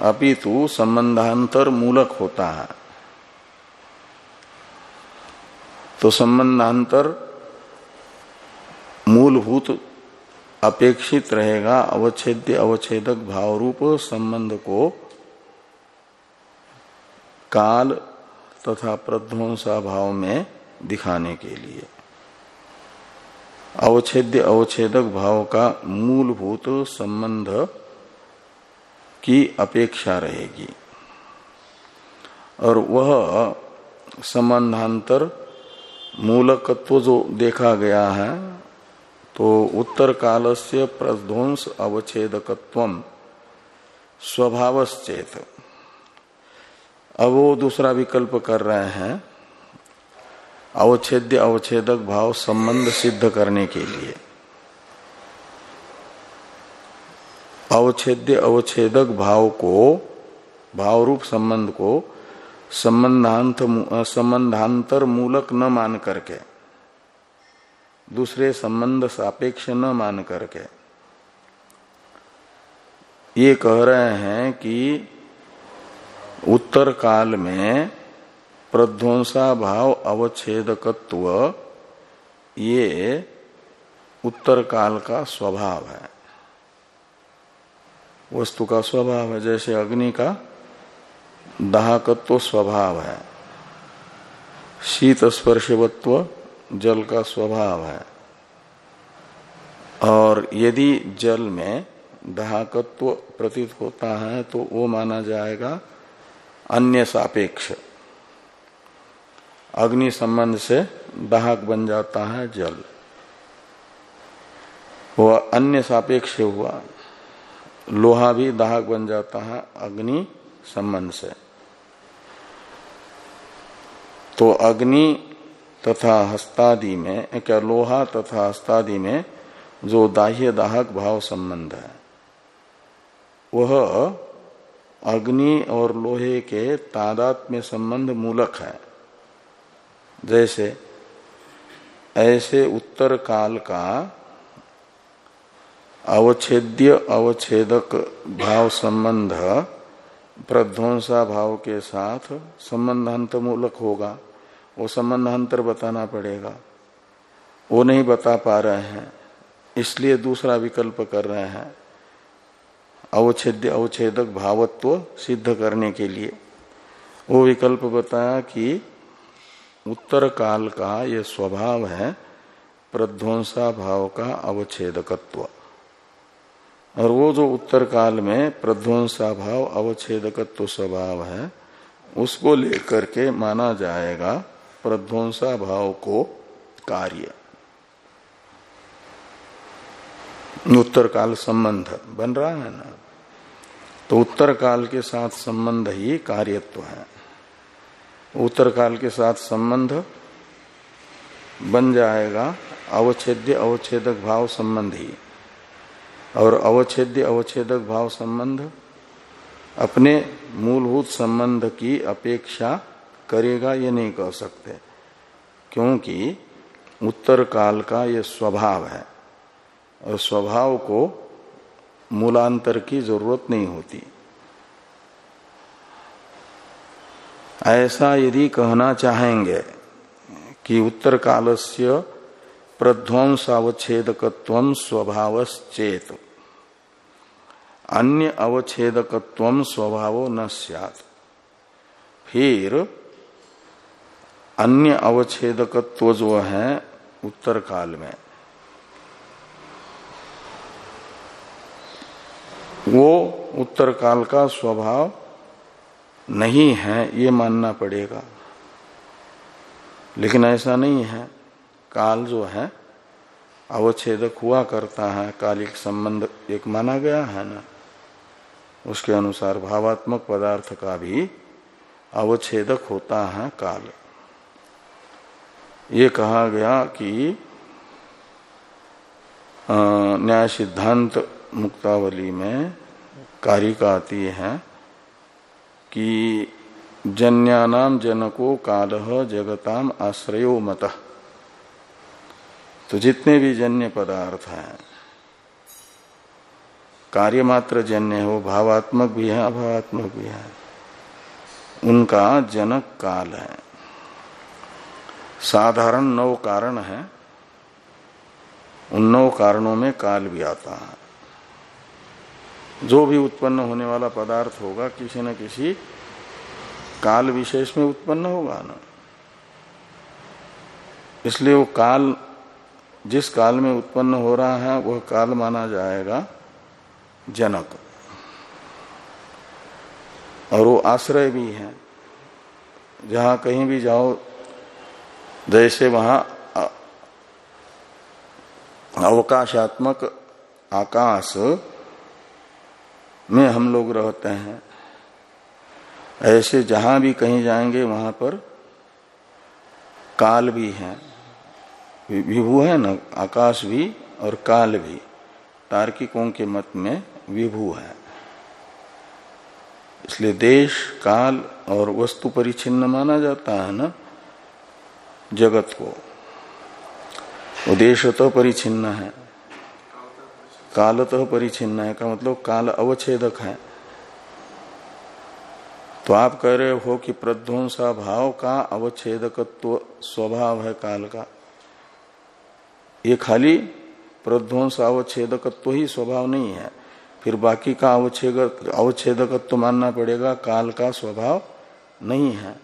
A: अपितु संबंधांतर मूलक होता है। तो संबंधांतर मूलभूत अपेक्षित रहेगा, अवच्छेद्य, अवच्छेदक भाव रूप संबंध को काल तथा प्रध्वंसा भाव में दिखाने के लिए। अवच्छेद्य, अवच्छेदक भाव का मूलभूत संबंध की अपेक्षा रहेगी। और वह संबंधांतर मूलकत्व जो देखा गया है तो उत्तर काल से प्रध्वंस अवच्छेदकत्व स्वभावश्चेत। अब वो दूसरा विकल्प कर रहे हैं, अवच्छेद्य, अवच्छेदक भाव संबंध सिद्ध करने के लिए। अवच्छेद्य, अवच्छेदक भाव को भाव रूप संबंध को संबंधांत, संबंधांतर मूलक न मान करके, दूसरे संबंध सापेक्ष न मान करके। ये कह रहे हैं कि उत्तर काल में प्रध्वंसा भाव अवच्छेदकत्व, ये उत्तर काल का स्वभाव है। वस्तु का स्वभाव है, जैसे अग्नि का दाहकत्व स्वभाव है। शीत स्पर्शवत्व जल का स्वभाव है। और यदि जल में दाहकत्व प्रतीत होता है तो वो माना जाएगा अन्य सापेक्ष। अग्नि संबंध से दाहक बन जाता है जल। वह अन्य सापेक्ष हुआ। लोहा भी दाहक बन जाता है अग्नि संबंध से। तो अग्नि तथा हस्तादि में क्या लोहा तथा हस्तादि में जो दाह्य दाहक भाव संबंध है, वह अग्नि और लोहे के तादात में संबंध मूलक है। जैसे, ऐसे उत्तर काल का अवच्छेद्य अवच्छेदक भाव संबंध प्रध्वंसा भाव के साथ संबंधांत मूलक होगा। वो संबंधांतर बताना पड़ेगा। वो नहीं बता पा रहे हैं, इसलिए दूसरा विकल्प कर रहे हैं। अवच्छेद्य, अवच्छेदक भावत्व सिद्ध करने के लिए। वो विकल्प बताया कि उत्तर काल का ये स्वभाव है, प्रध्वंसा भाव का अवच्छेदकत्व। और वो जो उत्तर काल में प्रध्वंसा भाव, अवच्छेदकत्व स्वभाव है, उसको लेकर के माना जाएगा प्रध्वंसा भाव को कार्य। उत्तर काल संबंध बन रहा है ना? तो उत्तर काल के साथ संबंध ही कार्यत्व है। उत्तर काल के साथ संबंध बन जाएगा, अवच्छेद्य अवच्छेदक भाव संबंध ही। और अवच्छेद्य अवच्छेदक भाव संबंध अपने मूलभूत संबंध की अपेक्षा करेगा ये नहीं कह सकते, क्योंकि उत्तर काल का ये स्वभाव है। और स्वभाव को मूलांतर की ज़रूरत नहीं होती। ऐसा यदि कहना चाहेंगे कि उत्तर काल से प्रध्वंसावच्छेदकत्व स्वभावश्चेत। अन्य अवच्छेदकत्व स्वभाव न सत फिर अन्य अवच्छेदकत्व जो है उत्तर काल में वो उत्तर काल का स्वभाव नहीं है, ये मानना पड़ेगा। लेकिन ऐसा नहीं है। काल जो है, अवच्छेदक हुआ करता है, कालिक संबंध एक माना गया है ना। उसके अनुसार भावात्मक पदार्थ का भी अवच्छेदक होता है काल। ये कहा गया कि न्याय सिद्धांत मुक्तावली में कारिका आती है कि जन्यानाम जनको काल जगताम आश्रयो मत। तो जितने भी जन्य पदार्थ हैं, कार्य मात्र जन्य हो, भावात्मक भी है, अभावात्मक भी है, उनका जनक काल है। साधारण नौ कारण है। उन नौ कारणों में काल भी आता है। जो भी उत्पन्न होने वाला पदार्थ होगा, किसी न किसी काल विशेष में उत्पन्न होगा ना। इसलिए वो काल, जिस काल में उत्पन्न हो रहा है, वह काल माना जाएगा जनक। और वो आश्रय भी है। जहाँ कहीं भी जाओ, जैसे वहाँ अवकाशात्मक आकाश में हम लोग रहते हैं। ऐसे जहाँ भी कहीं जाएँगे, वहाँ पर काल भी है। विभू है ना, आकाश भी और काल भी। तार्किकों के मत में विभू है। इसलिए देश, काल और वस्तु परिचिन्न माना जाता है ना, जगत को। वो देश तो परिचिन्न है। कालतः परिचिन्न है, का मतलब काल अवच्छेदक है। तो आप कह रहे हो कि प्रध्वंसा भाव का अवच्छेदकत्व स्वभाव है काल का। ये खाली प्रध्वंस अवच्छेदकत्व ही स्वभाव नहीं है। फिर बाकी का अवच्छेद, अवच्छेदकत्व मानना पड़ेगा, काल का स्वभाव नहीं है।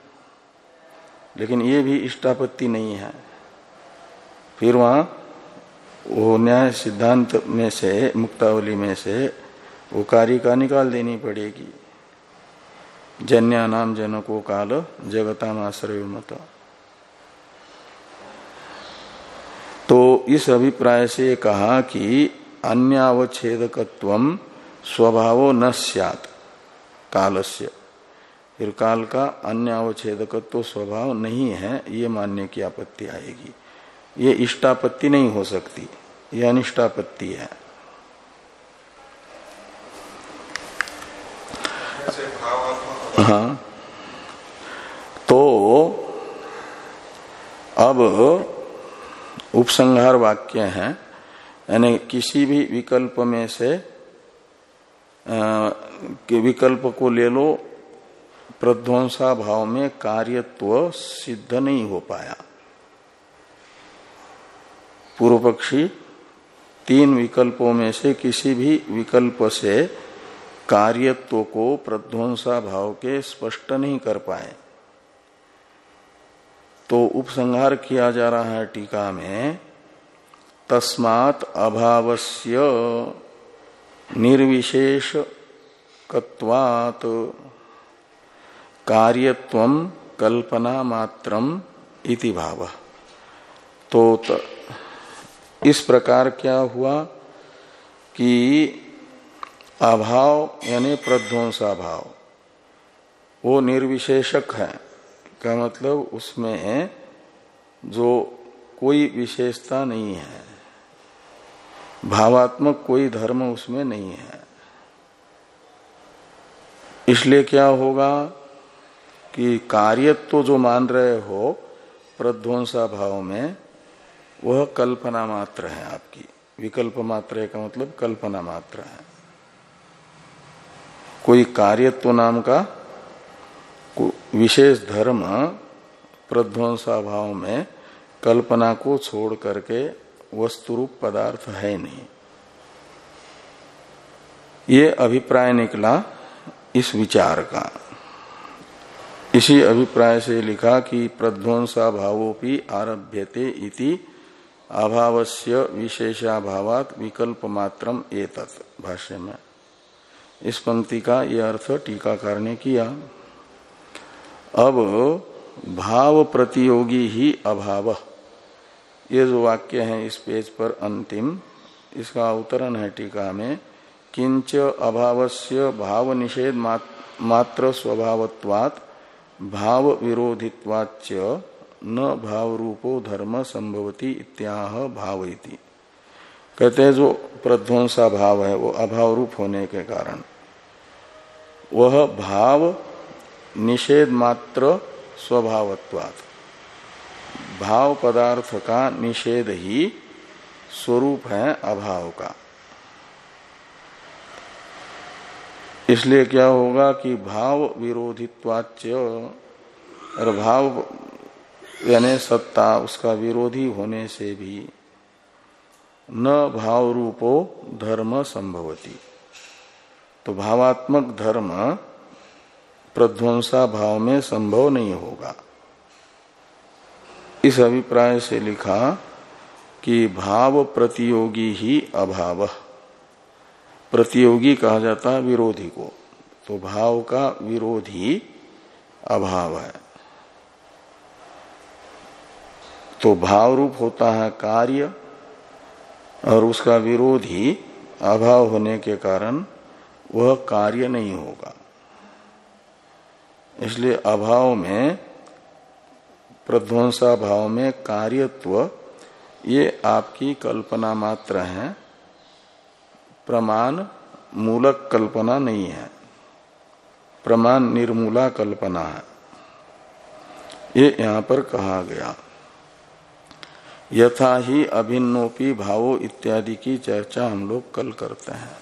A: लेकिन ये भी इष्टापत्ति नहीं है। फिर वहाँ वो न्याय सिद्धांत में से, मुक्तावली में से, वो कारिका निकाल देनी पड़ेगी। जन्या नाम जनको काल जगताम आश्रय मत। तो इस अभिप्राय से कहा कि अन्यावच्छेदकत्व स्वभावो न सैत कालस्य। फिर काल का अन्य अवच्छेदकत्व स्वभाव नहीं है, ये मानने की आपत्ति आएगी। ये इष्टापत्ति नहीं हो सकती, ये अनिष्टापत्ति है। हाँ। तो अब उपसंहार वाक्य है, यानी किसी भी विकल्प में से के विकल्प को ले लो, प्रध्वंसा भाव में कार्यत्व सिद्ध नहीं हो पाया। पूर्व पक्षी तीन विकल्पों में से किसी भी विकल्प से कार्यत्व को प्रध्वंसा भाव के स्पष्ट नहीं कर पाए। तो उपसंहार किया जा रहा है टीका में, तस्मात अभावस्य निर्विशेष कत्वात कार्यत्व कल्पना मात्रम इति भाव। तो इस प्रकार क्या हुआ कि अभाव, यानी प्रध्वंसा भाव वो निर्विशेषक है। का मतलब उसमें जो कोई विशेषता नहीं है, भावात्मक कोई धर्म उसमें नहीं है। इसलिए क्या होगा कि कार्यत्व तो जो मान रहे हो प्रध्वंसा भाव में वह कल्पना मात्र है आपकी। विकल्प मात्र का मतलब कल्पना मात्र है। कोई कार्यत्व नाम का विशेष धर्म प्रध्वंसा भाव में कल्पना को छोड़ करके वस्तुरूप पदार्थ है नहीं। ये अभिप्राय निकला इस विचार का। इसी अभिप्राय से लिखा कि प्रध्वंसा भावोपि आरभ्यते इति अभावस्य विशेषाभावात विकल्प मात्रम एतत् भाष्य में इस पंक्ति का यह अर्थ टीकाकार ने किया। अब भाव प्रतियोगी ही अभाव। ये जो वाक्य है इस पेज पर अंतिम, इसका अवतरण है टीका में, किंच अभावस्य भाव निषेध मात्र स्वभावत्वात् भाव विरोधित्वाच्य न भाव रूपो धर्म संभवती इत्याह भाव कहते हैं जो प्रध्वंसा भाव है, वो अभाव रूप होने के कारण। वह भाव निषेध मात्र स्वभावत्वात्। भाव पदार्थ का निषेध ही स्वरूप है अभाव का। इसलिए क्या होगा कि भाव विरोधित्वाच्य और भाव यानी सत्ता उसका विरोधी होने से भी न भाव रूपो धर्म संभवती। तो भावात्मक धर्म प्रध्वंसा भाव में संभव नहीं होगा। इस अभिप्राय से लिखा कि भाव प्रतियोगी ही अभाव। प्रतियोगी कहा जाता है विरोधी को। तो भाव का विरोधी अभाव है। तो भाव रूप होता है कार्य और उसका विरोध ही अभाव होने के कारण वह कार्य नहीं होगा। इसलिए अभाव में प्रध्वंसा भाव में कार्यत्व, ये आपकी कल्पना मात्र है। प्रमाण मूलक कल्पना नहीं है। प्रमाण निर्मूला कल्पना है। ये यहाँ पर कहा गया। यथा ही अभिन्नोपी भावो इत्यादि की चर्चा हम लोग कल करते हैं।